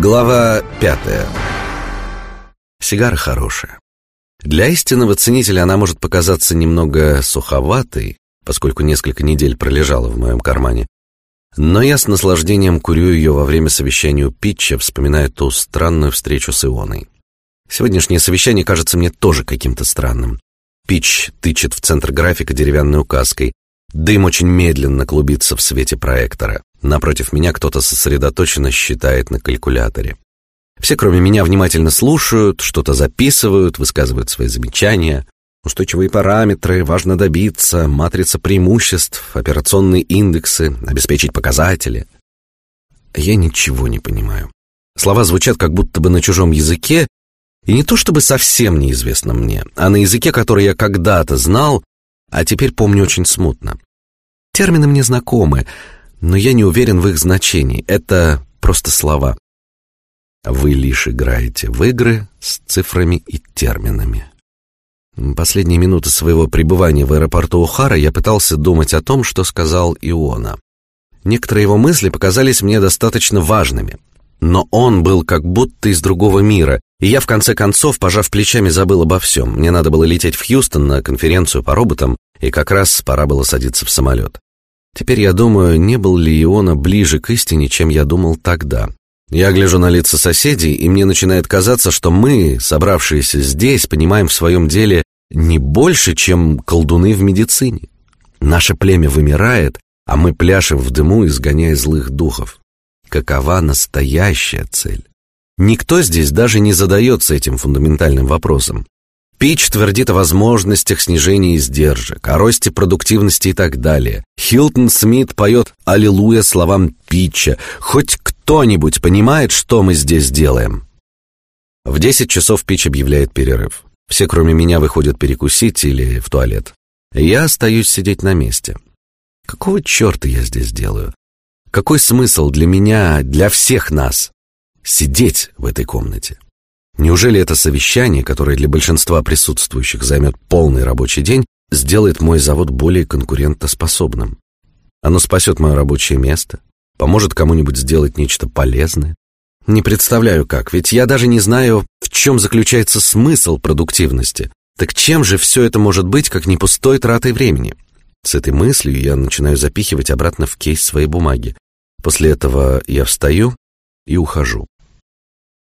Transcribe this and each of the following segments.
Глава пятая. Сигара хорошая. Для истинного ценителя она может показаться немного суховатой, поскольку несколько недель пролежала в моем кармане. Но я с наслаждением курю ее во время совещания у Питча, вспоминая ту странную встречу с Ионой. Сегодняшнее совещание кажется мне тоже каким-то странным. Питч тычет в центр графика деревянной указкой. Дым очень медленно клубится в свете проектора. Напротив меня кто-то сосредоточенно считает на калькуляторе. Все, кроме меня, внимательно слушают, что-то записывают, высказывают свои замечания. Устойчивые параметры, важно добиться, матрица преимуществ, операционные индексы, обеспечить показатели. Я ничего не понимаю. Слова звучат как будто бы на чужом языке, и не то чтобы совсем неизвестно мне, а на языке, который я когда-то знал, а теперь помню очень смутно. Термины мне знакомы, но я не уверен в их значении. Это просто слова. Вы лишь играете в игры с цифрами и терминами. Последние минуты своего пребывания в аэропорту Ухара я пытался думать о том, что сказал Иона. Некоторые его мысли показались мне достаточно важными, но он был как будто из другого мира, и я в конце концов, пожав плечами, забыл обо всем. Мне надо было лететь в Хьюстон на конференцию по роботам, и как раз пора было садиться в самолет. Теперь я думаю, не был ли Иона ближе к истине, чем я думал тогда. Я гляжу на лица соседей, и мне начинает казаться, что мы, собравшиеся здесь, понимаем в своем деле не больше, чем колдуны в медицине. Наше племя вымирает, а мы пляшем в дыму, изгоняя злых духов. Какова настоящая цель? Никто здесь даже не задается этим фундаментальным вопросом. Пич твердит о возможностях снижения издержек, о росте продуктивности и так далее. Хилтон Смит поет «Аллилуйя» словам Питча. Хоть кто-нибудь понимает, что мы здесь делаем? В десять часов Пич объявляет перерыв. Все, кроме меня, выходят перекусить или в туалет. Я остаюсь сидеть на месте. Какого черта я здесь делаю? Какой смысл для меня, для всех нас сидеть в этой комнате? Неужели это совещание, которое для большинства присутствующих займет полный рабочий день, сделает мой завод более конкурентоспособным? Оно спасет мое рабочее место, поможет кому-нибудь сделать нечто полезное? Не представляю как, ведь я даже не знаю, в чем заключается смысл продуктивности. Так чем же все это может быть, как не пустой тратой времени? С этой мыслью я начинаю запихивать обратно в кейс свои бумаги. После этого я встаю и ухожу.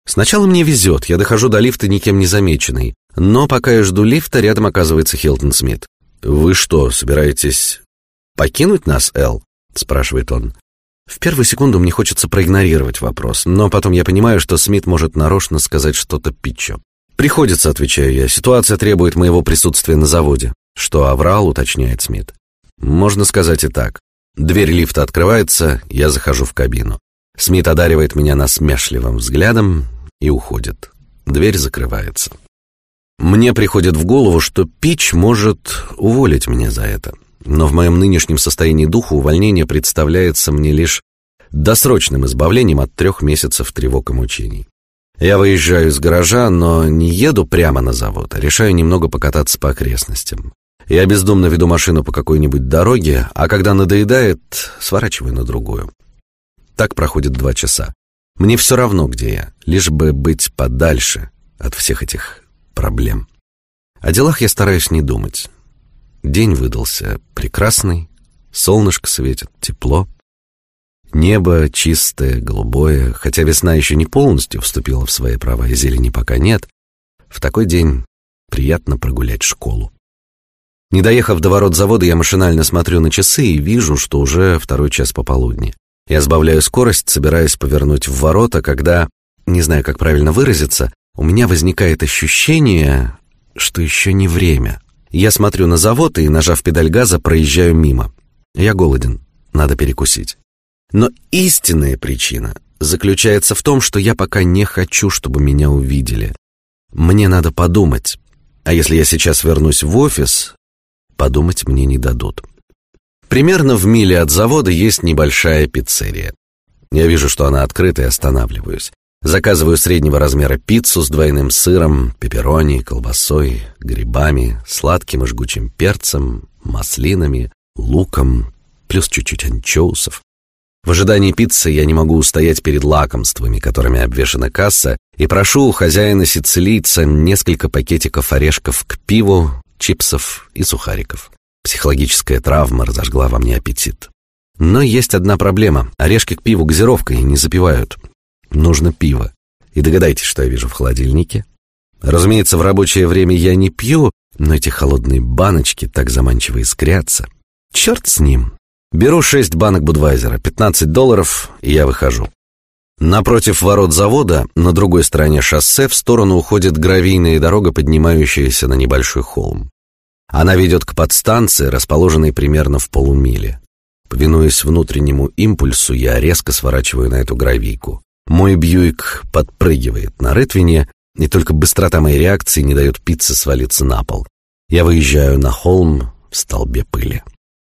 Сначала мне везет, я дохожу до лифта никем не замеченный. Но пока я жду лифта, рядом оказывается Хилтон Смит. «Вы что, собираетесь покинуть нас, Эл?» — спрашивает он. В первую секунду мне хочется проигнорировать вопрос, но потом я понимаю, что Смит может нарочно сказать что-то Питчу. «Приходится», — отвечаю я, — «ситуация требует моего присутствия на заводе». «Что, аврал?» — уточняет Смит. «Можно сказать и так. Дверь лифта открывается, я захожу в кабину. Смит одаривает меня насмешливым взглядом, и уходит. Дверь закрывается. Мне приходит в голову, что Пич может уволить меня за это. Но в моем нынешнем состоянии духа увольнение представляется мне лишь досрочным избавлением от трех месяцев тревог и мучений. Я выезжаю из гаража, но не еду прямо на завод, а решаю немного покататься по окрестностям. Я бездумно веду машину по какой-нибудь дороге, а когда надоедает, сворачиваю на другую. Так проходит два часа. Мне все равно, где я, лишь бы быть подальше от всех этих проблем. О делах я стараюсь не думать. День выдался прекрасный, солнышко светит, тепло. Небо чистое, голубое, хотя весна еще не полностью вступила в свои права и зелени пока нет. В такой день приятно прогулять школу. Не доехав до ворот завода, я машинально смотрю на часы и вижу, что уже второй час пополудни. Я сбавляю скорость, собираясь повернуть в ворота, когда, не знаю, как правильно выразиться, у меня возникает ощущение, что еще не время. Я смотрю на завод и, нажав педаль газа, проезжаю мимо. Я голоден, надо перекусить. Но истинная причина заключается в том, что я пока не хочу, чтобы меня увидели. Мне надо подумать. А если я сейчас вернусь в офис, подумать мне не дадут. Примерно в миле от завода есть небольшая пиццерия. Я вижу, что она открыта и останавливаюсь. Заказываю среднего размера пиццу с двойным сыром, пепперони, колбасой, грибами, сладким и жгучим перцем, маслинами, луком, плюс чуть-чуть анчоусов. В ожидании пиццы я не могу устоять перед лакомствами, которыми обвешана касса, и прошу у хозяина сицилийца несколько пакетиков орешков к пиву, чипсов и сухариков. Психологическая травма разожгла во мне аппетит. Но есть одна проблема. Орешки к пиву газировкой не запивают. Нужно пиво. И догадайтесь, что я вижу в холодильнике. Разумеется, в рабочее время я не пью, но эти холодные баночки так заманчиво искрятся. Черт с ним. Беру шесть банок Будвайзера, 15 долларов, и я выхожу. Напротив ворот завода, на другой стороне шоссе, в сторону уходит гравийная дорога, поднимающаяся на небольшой холм. Она ведет к подстанции, расположенной примерно в полумиле. Повинуясь внутреннему импульсу, я резко сворачиваю на эту гравийку. Мой Бьюик подпрыгивает на рытвине, и только быстрота моей реакции не дает пицце свалиться на пол. Я выезжаю на холм в столбе пыли.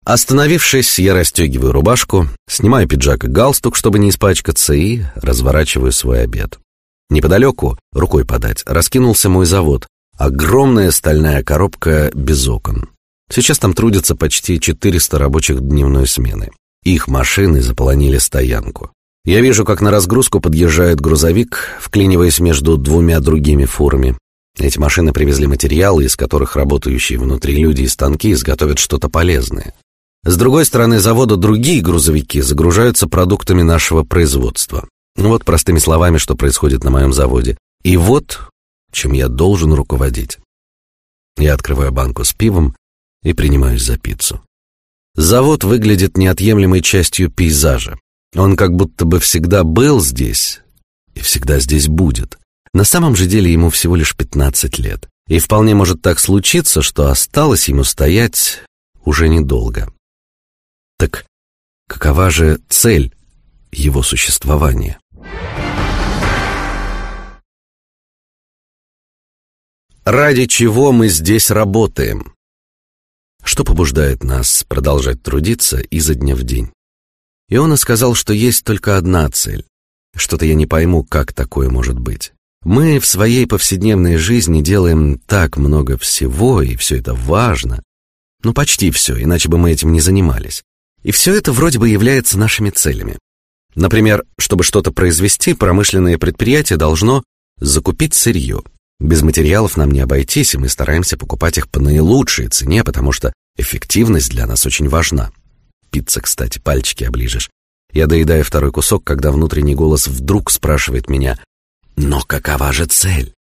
Остановившись, я расстегиваю рубашку, снимаю пиджак и галстук, чтобы не испачкаться, и разворачиваю свой обед. Неподалеку, рукой подать, раскинулся мой завод. Огромная стальная коробка без окон. Сейчас там трудятся почти 400 рабочих дневной смены. Их машины заполонили стоянку. Я вижу, как на разгрузку подъезжает грузовик, вклиниваясь между двумя другими фурами. Эти машины привезли материалы, из которых работающие внутри люди и станки изготовят что-то полезное. С другой стороны завода другие грузовики загружаются продуктами нашего производства. Ну вот простыми словами, что происходит на моем заводе. И вот, чем я должен руководить. Я открываю банку с пивом и принимаюсь за пиццу. Завод выглядит неотъемлемой частью пейзажа. Он как будто бы всегда был здесь и всегда здесь будет. На самом же деле ему всего лишь пятнадцать лет, и вполне может так случиться, что осталось ему стоять уже недолго. Так какова же цель его существования? Ради чего мы здесь работаем? Что побуждает нас продолжать трудиться изо дня в день? Иона сказал, что есть только одна цель. Что-то я не пойму, как такое может быть. Мы в своей повседневной жизни делаем так много всего, и все это важно. Ну, почти все, иначе бы мы этим не занимались. И все это вроде бы является нашими целями. Например, чтобы что-то произвести, промышленное предприятие должно закупить сырье. Без материалов нам не обойтись, и мы стараемся покупать их по наилучшей цене, потому что эффективность для нас очень важна. Пицца, кстати, пальчики оближешь. Я доедаю второй кусок, когда внутренний голос вдруг спрашивает меня: "Но какова же цель?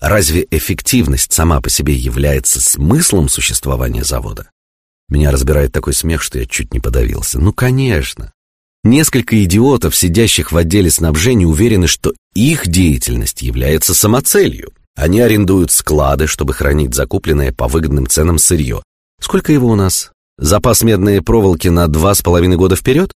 Разве эффективность сама по себе является смыслом существования завода?" Меня разбирает такой смех, что я чуть не подавился. Ну, конечно. Несколько идиотов, сидящих в отделе снабжения, уверены, что их деятельность является самоцелью. Они арендуют склады, чтобы хранить закупленное по выгодным ценам сырье. Сколько его у нас? Запас медной проволоки на два с половиной года вперед?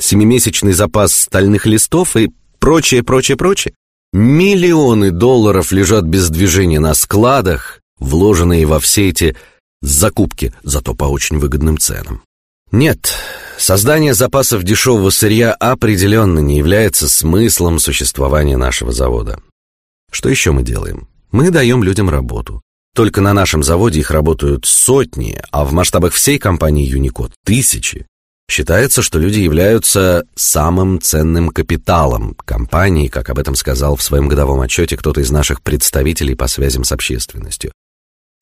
Семимесячный запас стальных листов и прочее, прочее, прочее? Миллионы долларов лежат без движения на складах, вложенные во все эти закупки, зато по очень выгодным ценам. Нет, создание запасов дешевого сырья определенно не является смыслом существования нашего завода. Что еще мы делаем? Мы даем людям работу. Только на нашем заводе их работают сотни, а в масштабах всей компании Unicode тысячи. Считается, что люди являются самым ценным капиталом компании, как об этом сказал в своем годовом отчете кто-то из наших представителей по связям с общественностью.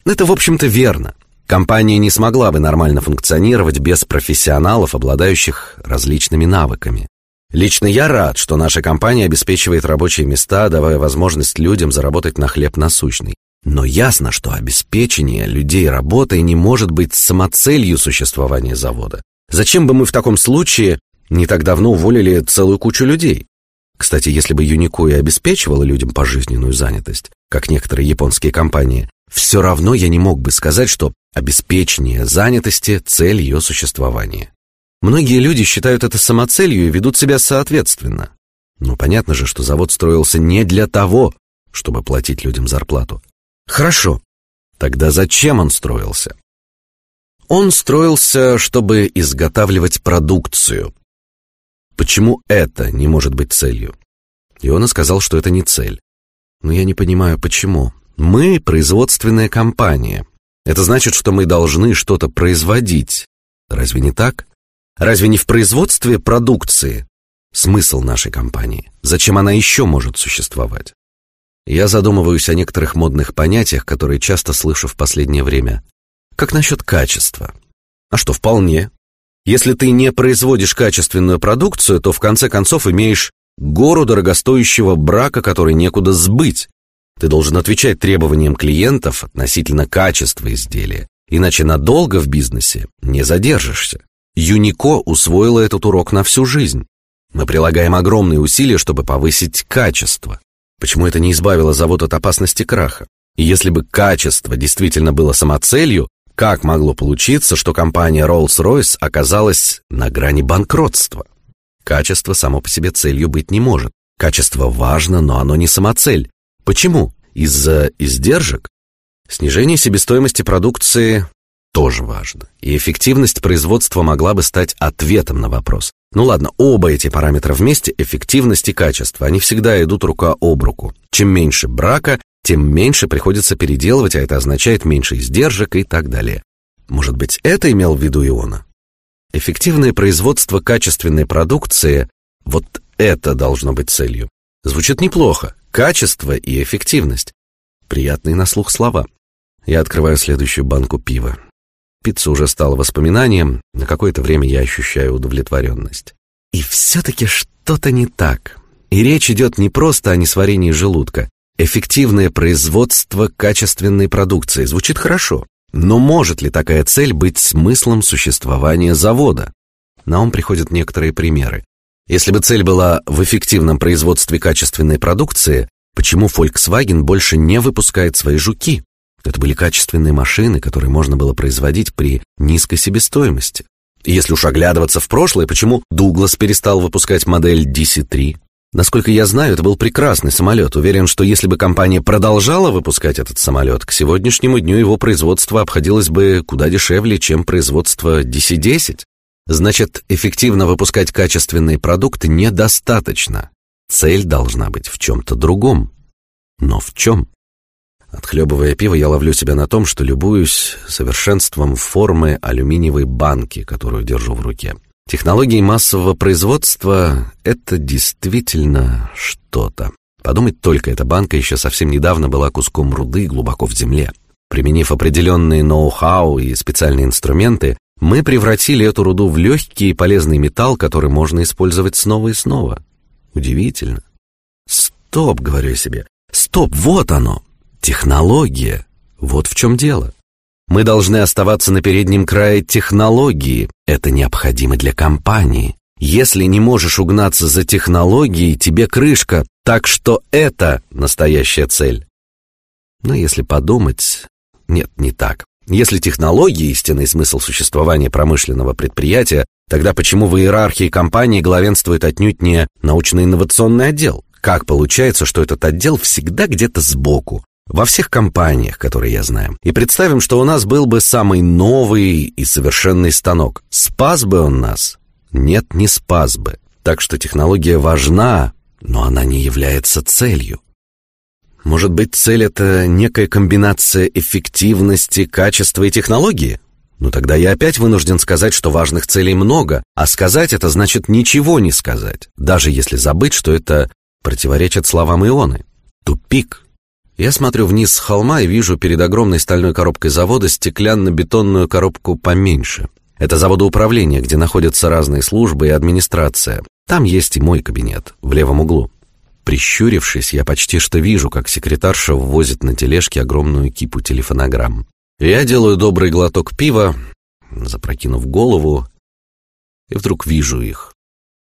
Это, в общем-то, верно. Компания не смогла бы нормально функционировать без профессионалов, обладающих различными навыками. Лично я рад, что наша компания обеспечивает рабочие места, давая возможность людям заработать на хлеб насущный. Но ясно, что обеспечение людей работой не может быть самоцелью существования завода. Зачем бы мы в таком случае не так давно уволили целую кучу людей? Кстати, если бы Юнико и обеспечивала людям пожизненную занятость, как некоторые японские компании, все равно я не мог бы сказать, что обеспечение занятости – цель ее существования. Многие люди считают это самоцелью и ведут себя соответственно. Но понятно же, что завод строился не для того, чтобы платить людям зарплату. Хорошо. Тогда зачем он строился? Он строился, чтобы изготавливать продукцию. Почему это не может быть целью? Иона сказал, что это не цель. Но я не понимаю, почему. Мы производственная компания. Это значит, что мы должны что-то производить. Разве не так? Разве не в производстве продукции смысл нашей компании? Зачем она еще может существовать? Я задумываюсь о некоторых модных понятиях, которые часто слышу в последнее время. Как насчет качества? А что, вполне. Если ты не производишь качественную продукцию, то в конце концов имеешь гору дорогостоящего брака, который некуда сбыть. Ты должен отвечать требованиям клиентов относительно качества изделия, иначе надолго в бизнесе не задержишься. Юнико усвоила этот урок на всю жизнь. Мы прилагаем огромные усилия, чтобы повысить качество. Почему это не избавило завод от опасности краха? И если бы качество действительно было самоцелью, как могло получиться, что компания Rolls-Royce оказалась на грани банкротства? Качество само по себе целью быть не может. Качество важно, но оно не самоцель. Почему? Из-за издержек? Снижение себестоимости продукции тоже важно. И эффективность производства могла бы стать ответом на вопрос. Ну ладно, оба эти параметра вместе, эффективность и качество, они всегда идут рука об руку. Чем меньше брака, тем меньше приходится переделывать, а это означает меньше издержек и так далее. Может быть, это имел в виду Иона? Эффективное производство качественной продукции – вот это должно быть целью. Звучит неплохо. Качество и эффективность. Приятные на слух слова. Я открываю следующую банку пива. Пицца уже стала воспоминанием, на какое-то время я ощущаю удовлетворенность. И все-таки что-то не так. И речь идет не просто о несварении желудка. Эффективное производство качественной продукции звучит хорошо. Но может ли такая цель быть смыслом существования завода? На ум приходят некоторые примеры. Если бы цель была в эффективном производстве качественной продукции, почему Volkswagen больше не выпускает свои жуки? Это были качественные машины, которые можно было производить при низкой себестоимости. Если уж оглядываться в прошлое, почему Дуглас перестал выпускать модель DC-3? Насколько я знаю, это был прекрасный самолет. Уверен, что если бы компания продолжала выпускать этот самолет, к сегодняшнему дню его производство обходилось бы куда дешевле, чем производство DC-10. Значит, эффективно выпускать качественные продукты недостаточно. Цель должна быть в чем-то другом. Но в чем? Отхлебывая пиво, я ловлю себя на том, что любуюсь совершенством формы алюминиевой банки, которую держу в руке. Технологии массового производства — это действительно что-то. Подумать только, эта банка еще совсем недавно была куском руды глубоко в земле. Применив определенные ноу-хау и специальные инструменты, мы превратили эту руду в легкий и полезный металл, который можно использовать снова и снова. Удивительно. Стоп, говорю себе. Стоп, вот оно. Технология. Вот в чем дело. Мы должны оставаться на переднем крае технологии. Это необходимо для компании. Если не можешь угнаться за технологией, тебе крышка. Так что это настоящая цель. Но если подумать... Нет, не так. Если технология — истинный смысл существования промышленного предприятия, тогда почему в иерархии компании главенствует отнюдь не научно-инновационный отдел? Как получается, что этот отдел всегда где-то сбоку, во всех компаниях, которые я знаю. И представим, что у нас был бы самый новый и совершенный станок. Спас бы он нас? Нет, не спас бы. Так что технология важна, но она не является целью. Может быть, цель — это некая комбинация эффективности, качества и технологии? Ну тогда я опять вынужден сказать, что важных целей много, а сказать это значит ничего не сказать, даже если забыть, что это противоречит словам Ионы. Тупик. Я смотрю вниз с холма и вижу перед огромной стальной коробкой завода стеклянно-бетонную коробку поменьше. Это заводоуправление, где находятся разные службы и администрация. Там есть и мой кабинет, в левом углу. Прищурившись, я почти что вижу, как секретарша ввозит на тележке огромную кипу телефонограмм. Я делаю добрый глоток пива, запрокинув голову, и вдруг вижу их.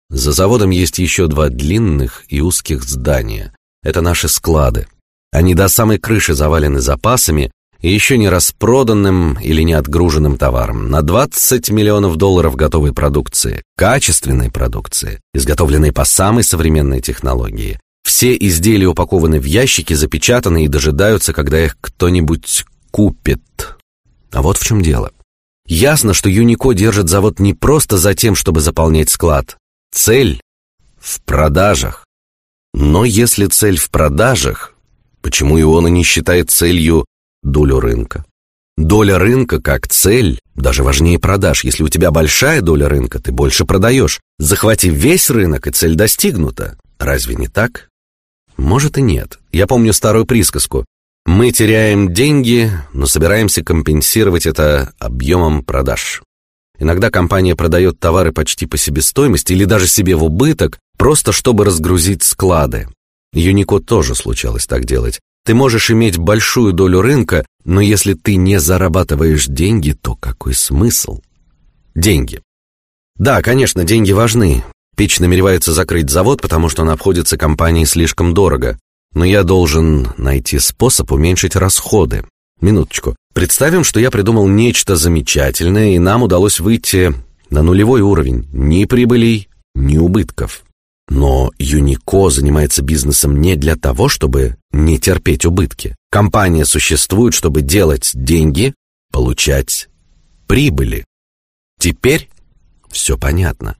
За заводом есть еще два длинных и узких здания. Это наши склады. Они до самой крыши завалены запасами и еще не распроданным или не отгруженным товаром. На 20 миллионов долларов готовой продукции, качественной продукции, изготовленной по самой современной технологии. Все изделия упакованы в ящики, запечатаны и дожидаются, когда их кто-нибудь купит. А вот в чем дело. Ясно, что Юнико держит завод не просто за тем, чтобы заполнять склад. Цель в продажах. Но если цель в продажах, Почему Иона не считает целью долю рынка? Доля рынка как цель даже важнее продаж. Если у тебя большая доля рынка, ты больше продаешь. Захвати весь рынок, и цель достигнута. Разве не так? Может и нет. Я помню старую присказку. Мы теряем деньги, но собираемся компенсировать это объемом продаж. Иногда компания продает товары почти по себестоимости или даже себе в убыток, просто чтобы разгрузить склады. Юнико тоже случалось так делать. Ты можешь иметь большую долю рынка, но если ты не зарабатываешь деньги, то какой смысл? Деньги. Да, конечно, деньги важны. Пич намеревается закрыть завод, потому что он обходится компании слишком дорого. Но я должен найти способ уменьшить расходы. Минуточку. Представим, что я придумал нечто замечательное, и нам удалось выйти на нулевой уровень ни прибылей, ни убытков. Но Юнико занимается бизнесом не для того, чтобы не терпеть убытки. Компания существует, чтобы делать деньги, получать прибыли. Теперь все понятно.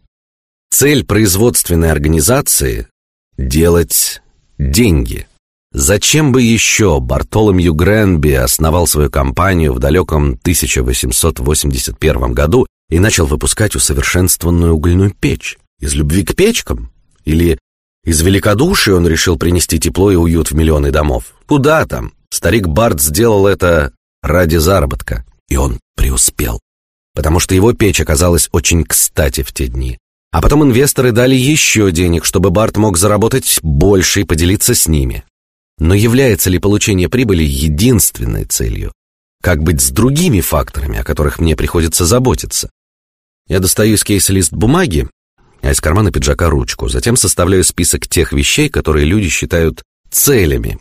Цель производственной организации – делать деньги. Зачем бы еще Бартоломью Гренби основал свою компанию в далеком 1881 году и начал выпускать усовершенствованную угольную печь? Из любви к печкам? Или из великодушия он решил принести тепло и уют в миллионы домов? Куда там? Старик Барт сделал это ради заработка, и он преуспел, потому что его печь оказалась очень кстати в те дни. А потом инвесторы дали еще денег, чтобы Барт мог заработать больше и поделиться с ними. Но является ли получение прибыли единственной целью? Как быть с другими факторами, о которых мне приходится заботиться? Я достаю из кейса лист бумаги, а из кармана пиджака ручку. Затем составляю список тех вещей, которые люди считают целями.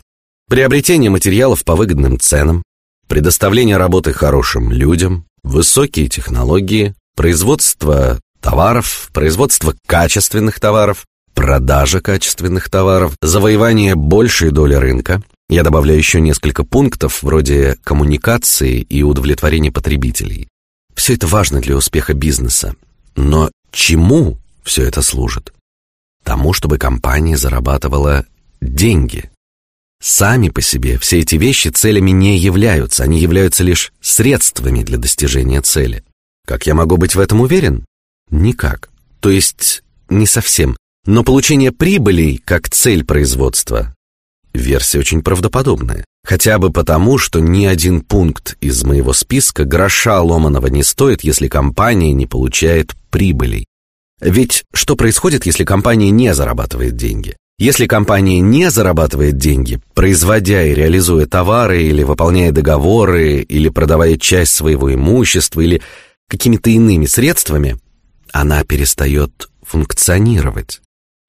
Приобретение материалов по выгодным ценам, предоставление работы хорошим людям, высокие технологии, производство товаров, производство качественных товаров, продажа качественных товаров, завоевание большей доли рынка. Я добавляю еще несколько пунктов вроде коммуникации и удовлетворения потребителей. Все это важно для успеха бизнеса. Но чему все это служит? Тому, чтобы компания зарабатывала деньги. Сами по себе все эти вещи целями не являются, они являются лишь средствами для достижения цели. Как я могу быть в этом уверен? Никак. То есть не совсем. Но получение прибылей как цель производства – версия очень правдоподобная. Хотя бы потому, что ни один пункт из моего списка гроша ломаного не стоит, если компания не получает прибылей. Ведь что происходит, если компания не зарабатывает деньги? Если компания не зарабатывает деньги, производя и реализуя товары или выполняя договоры, или продавая часть своего имущества, или какими-то иными средствами, она перестает функционировать.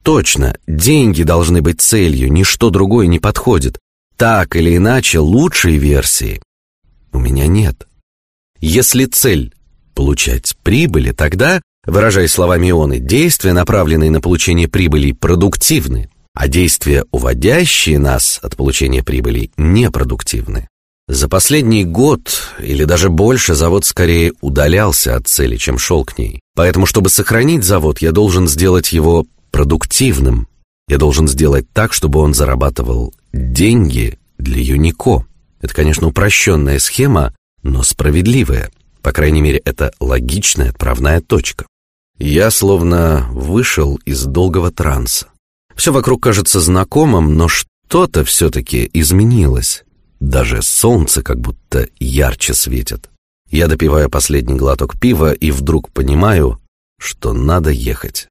Точно, деньги должны быть целью, ничто другое не подходит. Так или иначе, лучшей версии у меня нет. Если цель – получать прибыли, тогда, выражаясь словами Ионы, действия, направленные на получение прибыли, продуктивны, а действия, уводящие нас от получения прибыли, непродуктивны. За последний год или даже больше завод скорее удалялся от цели, чем шел к ней. Поэтому, чтобы сохранить завод, я должен сделать его продуктивным. Я должен сделать так, чтобы он зарабатывал деньги для Юнико. Это, конечно, упрощенная схема, но справедливая. По крайней мере, это логичная отправная точка. Я словно вышел из долгого транса. Все вокруг кажется знакомым, но что-то все-таки изменилось. Даже солнце как будто ярче светит. Я допиваю последний глоток пива и вдруг понимаю, что надо ехать.